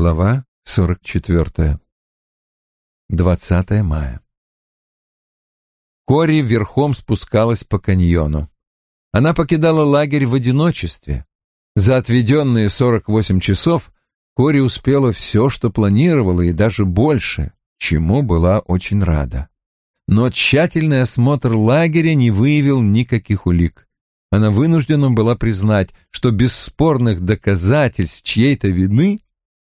Глава 44. 20 мая. Кори верхом спускалась по каньону. Она покидала лагерь в одиночестве. За отведенные 48 часов Кори успела все, что планировала, и даже больше, чему была очень рада. Но тщательный осмотр лагеря не выявил никаких улик. Она вынуждена была признать, что бесспорных доказательств чьей-то вины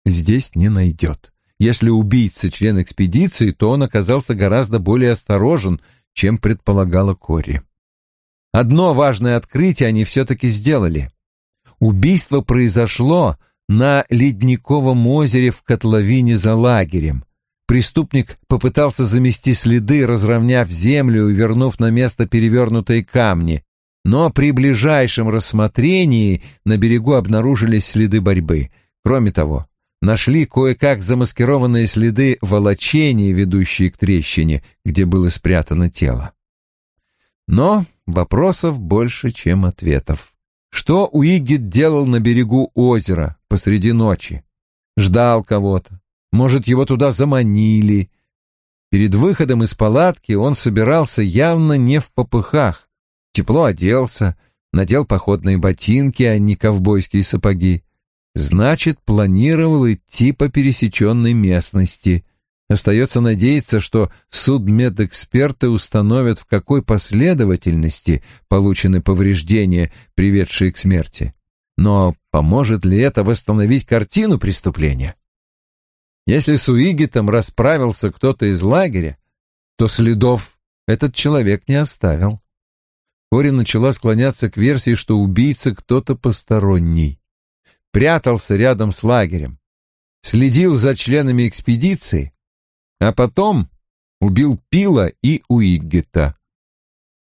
здесь не найдет. Если убийца член экспедиции, то он оказался гораздо более осторожен, чем предполагала Кори. Одно важное открытие они все-таки сделали. Убийство произошло на Ледниковом озере в котловине за лагерем. Преступник попытался замести следы, разровняв землю и вернув на место перевернутые камни, но при ближайшем рассмотрении на берегу обнаружились следы борьбы. Кроме того, нашли кое-как замаскированные следы волочения, ведущие к трещине, где было спрятано тело. Но вопросов больше, чем ответов. Что Уигит делал на берегу озера посреди ночи? Ждал кого-то. Может, его туда заманили. Перед выходом из палатки он собирался явно не в попыхах. Тепло оделся, надел походные ботинки, а не ковбойские сапоги. Значит, планировал идти по пересеченной местности. Остается надеяться, что судмедэксперты установят, в какой последовательности получены повреждения, приведшие к смерти. Но поможет ли это восстановить картину преступления? Если с Уигитом расправился кто-то из лагеря, то следов этот человек не оставил. Кори начала склоняться к версии, что убийца кто-то посторонний прятался рядом с лагерем, следил за членами экспедиции, а потом убил Пила и Уиггета.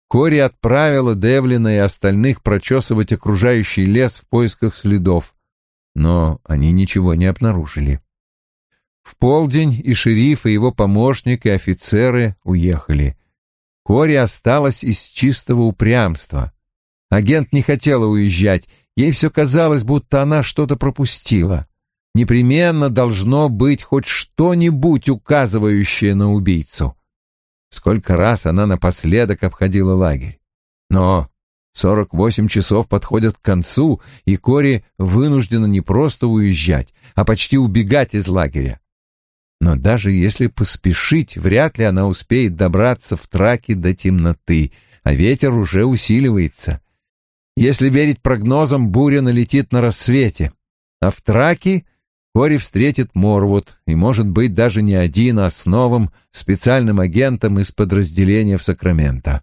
Кори отправила Девлина и остальных прочесывать окружающий лес в поисках следов, но они ничего не обнаружили. В полдень и шериф, и его помощник, и офицеры уехали. Кори осталась из чистого упрямства. Агент не хотела уезжать Ей все казалось, будто она что-то пропустила. Непременно должно быть хоть что-нибудь, указывающее на убийцу. Сколько раз она напоследок обходила лагерь. Но сорок восемь часов подходят к концу, и Кори вынуждена не просто уезжать, а почти убегать из лагеря. Но даже если поспешить, вряд ли она успеет добраться в траке до темноты, а ветер уже усиливается. Если верить прогнозам, буря налетит на рассвете, а в Траке Кори встретит Морвуд, и, может быть, даже не один, а с новым специальным агентом из подразделения в Сакраменто.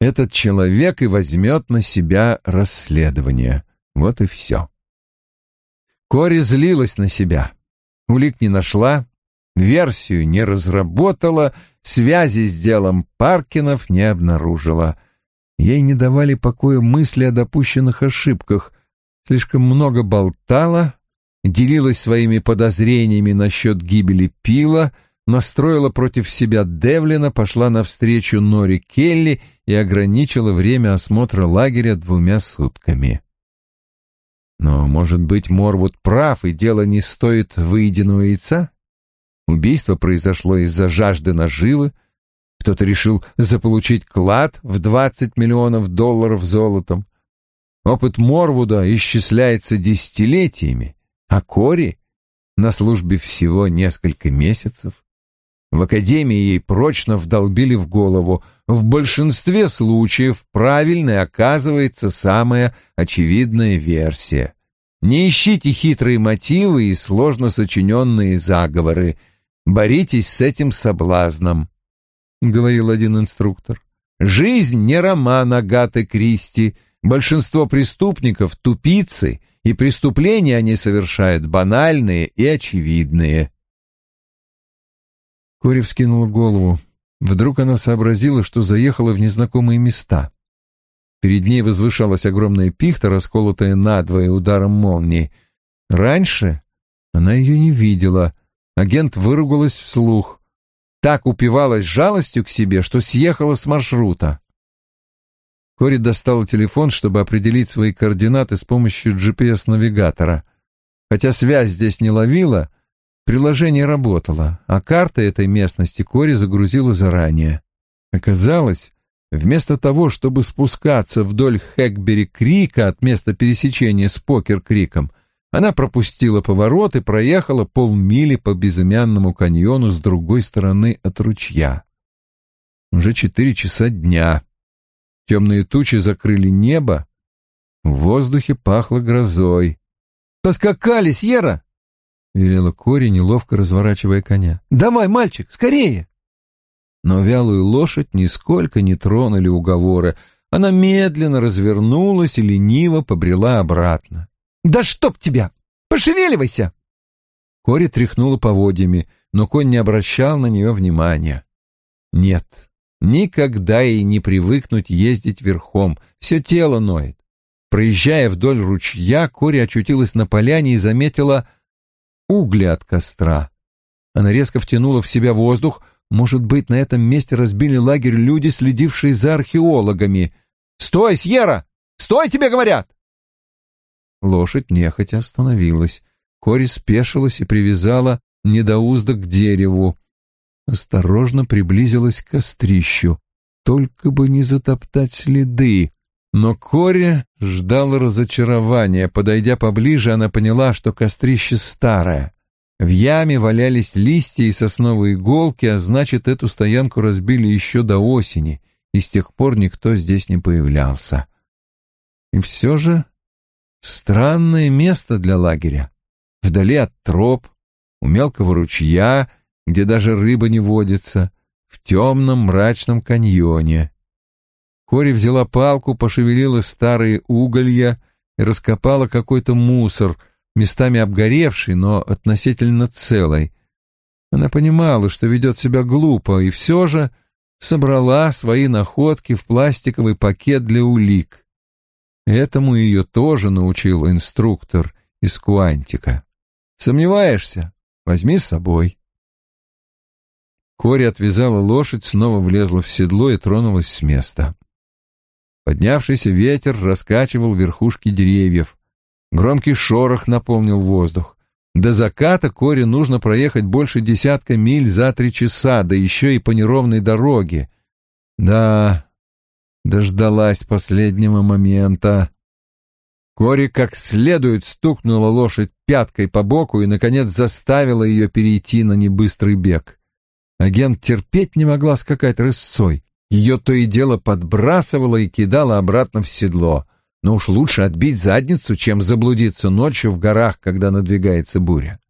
Этот человек и возьмет на себя расследование. Вот и все. Кори злилась на себя. Улик не нашла, версию не разработала, связи с делом Паркинов не обнаружила. Ей не давали покоя мысли о допущенных ошибках. Слишком много болтала, делилась своими подозрениями насчет гибели Пила, настроила против себя Девлина, пошла навстречу Нори Келли и ограничила время осмотра лагеря двумя сутками. Но, может быть, Морвуд прав, и дело не стоит выеденного яйца? Убийство произошло из-за жажды наживы, кто-то решил заполучить клад в 20 миллионов долларов золотом. Опыт Морвуда исчисляется десятилетиями, а Кори на службе всего несколько месяцев. В академии ей прочно вдолбили в голову. В большинстве случаев правильной оказывается самая очевидная версия. Не ищите хитрые мотивы и сложно сочиненные заговоры. Боритесь с этим соблазном. — говорил один инструктор. «Жизнь не роман Агаты Кристи. Большинство преступников — тупицы, и преступления они совершают банальные и очевидные». Кори вскинула голову. Вдруг она сообразила, что заехала в незнакомые места. Перед ней возвышалась огромная пихта, расколотая надвое ударом молнии. Раньше она ее не видела. Агент выругалась вслух так упивалась жалостью к себе, что съехала с маршрута. Кори достала телефон, чтобы определить свои координаты с помощью GPS-навигатора. Хотя связь здесь не ловила, Приложение работало, а карта этой местности Кори загрузила заранее. Оказалось, вместо того, чтобы спускаться вдоль Хэкбери-Крика от места пересечения с Покер-Криком, она пропустила поворот и проехала полмили по безымянному каньону с другой стороны от ручья. Уже четыре часа дня. Темные тучи закрыли небо, в воздухе пахло грозой. «Поскакали, Сьерра!» — велела Кори, неловко разворачивая коня. «Давай, мальчик, скорее!» Но вялую лошадь нисколько не тронули уговоры. Она медленно развернулась и лениво побрела обратно. «Да чтоб тебя! Пошевеливайся!» Кори тряхнула поводьями, но конь не обращал на нее внимания. Нет, никогда ей не привыкнуть ездить верхом, все тело ноет. Проезжая вдоль ручья, Кори очутилась на поляне и заметила угли от костра. Она резко втянула в себя воздух. Может быть, на этом месте разбили лагерь люди, следившие за археологами. «Стой, Сьерра! Стой, тебе говорят!» Лошадь нехотя остановилась. Кори спешилась и привязала недоузда к дереву. Осторожно приблизилась к кострищу. Только бы не затоптать следы. Но Кори ждал разочарования. Подойдя поближе, она поняла, что кострище старое. В яме валялись листья и сосновые иголки, а значит, эту стоянку разбили еще до осени, и с тех пор никто здесь не появлялся. И все же странное место для лагеря. Вдали от троп, у мелкого ручья, где даже рыба не водится, в темном мрачном каньоне. Кори взяла палку, пошевелила старые уголья и раскопала какой-то мусор, местами обгоревший, но относительно целый. Она понимала, что ведет себя глупо, и все же собрала свои находки в пластиковый пакет для улик. Этому ее тоже научил инструктор из Куантика. Сомневаешься? Возьми с собой. Кори отвязала лошадь, снова влезла в седло и тронулась с места. Поднявшийся ветер раскачивал верхушки деревьев. Громкий шорох наполнил воздух. До заката Коре нужно проехать больше десятка миль за три часа, да еще и по неровной дороге. Да, дождалась последнего момента. Кори как следует стукнула лошадь пяткой по боку и, наконец, заставила ее перейти на небыстрый бег. Агент терпеть не могла скакать рысцой. Ее то и дело подбрасывало и кидало обратно в седло. Но уж лучше отбить задницу, чем заблудиться ночью в горах, когда надвигается буря.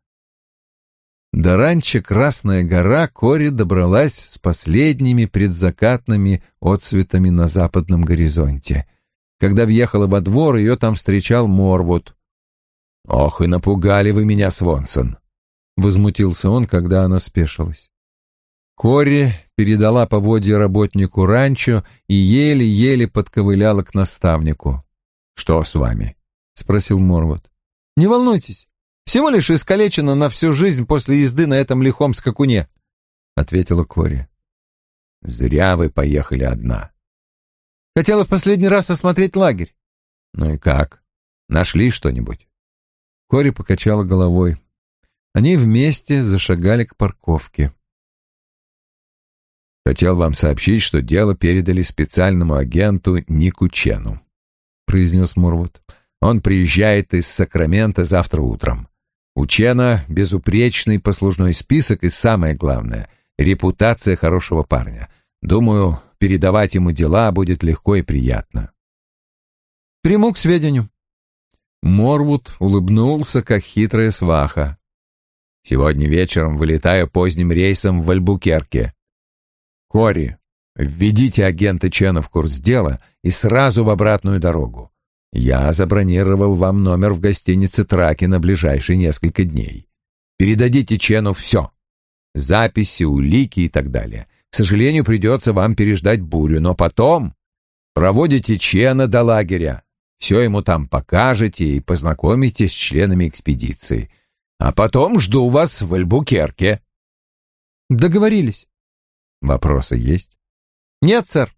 До ранчо Красная гора Кори добралась с последними предзакатными отцветами на западном горизонте. Когда въехала во двор, ее там встречал Морвуд. «Ох, и напугали вы меня, Свонсон!» — возмутился он, когда она спешилась. Кори передала поводья работнику ранчо и еле-еле подковыляла к наставнику. «Что с вами?» — спросил Морвуд. «Не волнуйтесь, всего лишь искалечена на всю жизнь после езды на этом лихом скакуне», — ответила Кори. «Зря вы поехали одна». «Хотела в последний раз осмотреть лагерь». «Ну и как? Нашли что-нибудь?» Кори покачала головой. Они вместе зашагали к парковке. Хотел вам сообщить, что дело передали специальному агенту Нику Чену, произнес Мурвуд. Он приезжает из Сакрамента завтра утром. У Чена безупречный послужной список и самое главное репутация хорошего парня. Думаю, передавать ему дела будет легко и приятно. Приму к сведению. Морвуд улыбнулся, как хитрая сваха. Сегодня вечером вылетаю поздним рейсом в Альбукерке. Кори, введите агента Чена в курс дела и сразу в обратную дорогу. Я забронировал вам номер в гостинице Траки на ближайшие несколько дней. Передадите Чену все. Записи, улики и так далее. К сожалению, придется вам переждать бурю, но потом проводите Чена до лагеря. Все ему там покажете и познакомитесь с членами экспедиции. А потом жду вас в Альбукерке. Договорились. Вопросы есть? Нет, сэр,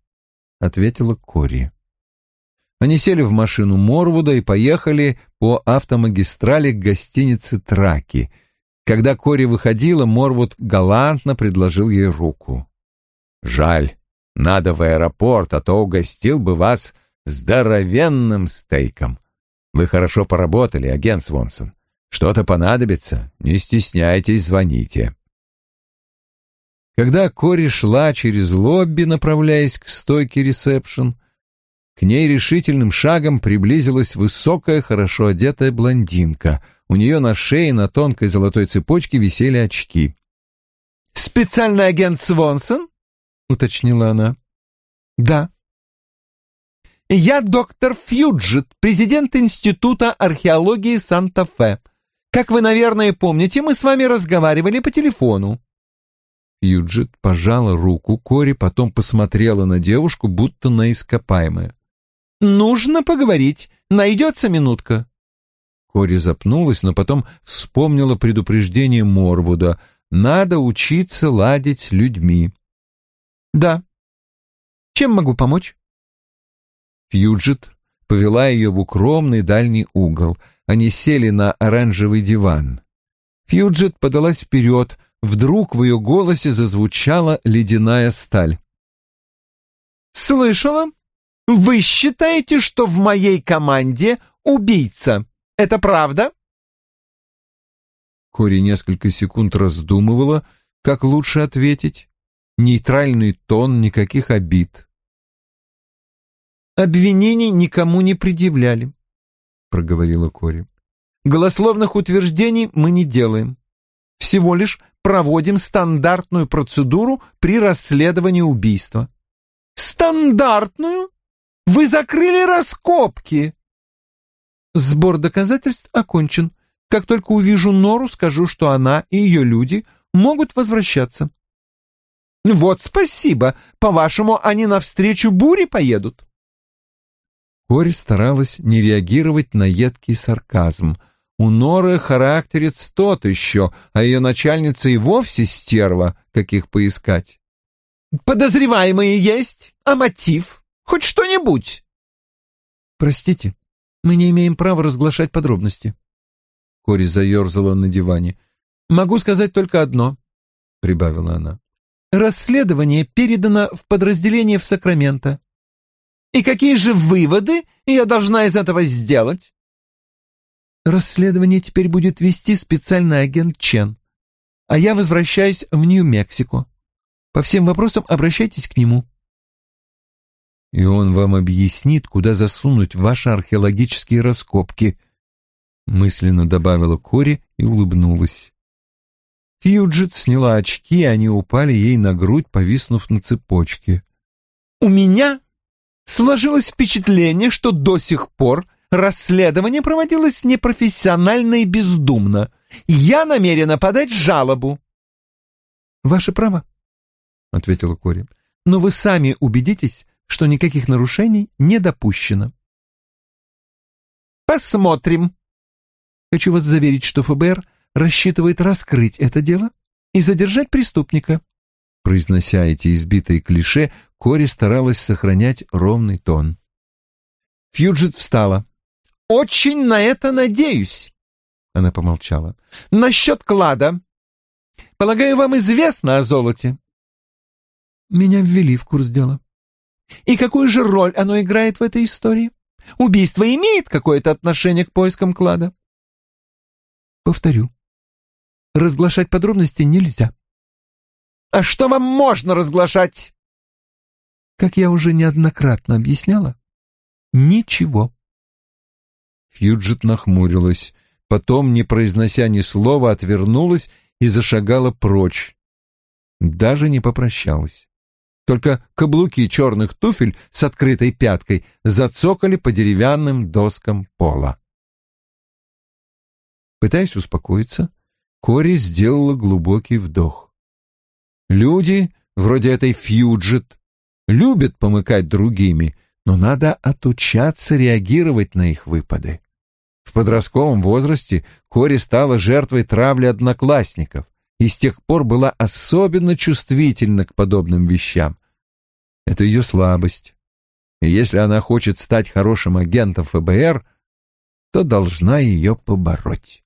ответила Кори. Они сели в машину Морвуда и поехали по автомагистрали к гостинице Траки. Когда Кори выходила, Морвуд галантно предложил ей руку. «Жаль, надо в аэропорт, а то угостил бы вас здоровенным стейком. Вы хорошо поработали, агент Свонсон. Что-то понадобится, не стесняйтесь, звоните». Когда Кори шла через лобби, направляясь к стойке ресепшн, к ней решительным шагом приблизилась высокая, хорошо одетая блондинка. У нее на шее на тонкой золотой цепочке висели очки. «Специальный агент Свонсон?» — уточнила она. «Да». «Я доктор Фьюджет, президент Института археологии Санта-Фе. Как вы, наверное, помните, мы с вами разговаривали по телефону». Юджит пожала руку Кори, потом посмотрела на девушку, будто на ископаемое. «Нужно поговорить. Найдется минутка». Кори запнулась, но потом вспомнила предупреждение Морвуда. «Надо учиться ладить с людьми». «Да. Чем могу помочь?» Фьюджет повела ее в укромный дальний угол. Они сели на оранжевый диван. Фьюджет подалась вперед, Вдруг в ее голосе зазвучала ледяная сталь. «Слышала? Вы считаете, что в моей команде убийца? Это правда?» Кори несколько секунд раздумывала, как лучше ответить. Нейтральный тон, никаких обид. «Обвинений никому не предъявляли», — проговорила Кори. «Голословных утверждений мы не делаем. Всего лишь проводим стандартную процедуру при расследовании убийства. Стандартную? Вы закрыли раскопки. Сбор доказательств окончен. Как только увижу Нору, скажу, что она и ее люди могут возвращаться. Вот спасибо. По-вашему, они навстречу буре поедут? Кори старалась не реагировать на едкий сарказм — у Норы характерец тот еще, а ее начальница и вовсе стерва, каких поискать. «Подозреваемые есть? А мотив? Хоть что-нибудь?» «Простите, мы не имеем права разглашать подробности». Кори заерзала на диване. «Могу сказать только одно», — прибавила она. «Расследование передано в подразделение в Сакраменто». «И какие же выводы я должна из этого сделать?» Расследование теперь будет вести специальный агент Чен, а я возвращаюсь в Нью-Мексико. По всем вопросам обращайтесь к нему. И он вам объяснит, куда засунуть ваши археологические раскопки, мысленно добавила Кори и улыбнулась. Фьюджет сняла очки, и они упали ей на грудь, повиснув на цепочке. «У меня сложилось впечатление, что до сих пор Расследование проводилось непрофессионально и бездумно. Я намерена подать жалобу. Ваше право, ответила Кори. Но вы сами убедитесь, что никаких нарушений не допущено. Посмотрим. Хочу вас заверить, что ФБР рассчитывает раскрыть это дело и задержать преступника. Произнося эти избитые клише, Кори старалась сохранять ровный тон. Фьюджет встала. «Очень на это надеюсь», — она помолчала. «Насчет клада. Полагаю, вам известно о золоте?» Меня ввели в курс дела. «И какую же роль оно играет в этой истории? Убийство имеет какое-то отношение к поискам клада?» «Повторю, разглашать подробности нельзя». «А что вам можно разглашать?» «Как я уже неоднократно объясняла, ничего». Фьюджет нахмурилась, потом, не произнося ни слова, отвернулась и зашагала прочь. Даже не попрощалась. Только каблуки черных туфель с открытой пяткой зацокали по деревянным доскам пола. Пытаясь успокоиться, Кори сделала глубокий вдох. Люди, вроде этой Фьюджет, любят помыкать другими, но надо отучаться реагировать на их выпады. В подростковом возрасте Кори стала жертвой травли одноклассников и с тех пор была особенно чувствительна к подобным вещам. Это ее слабость. И если она хочет стать хорошим агентом ФБР, то должна ее побороть.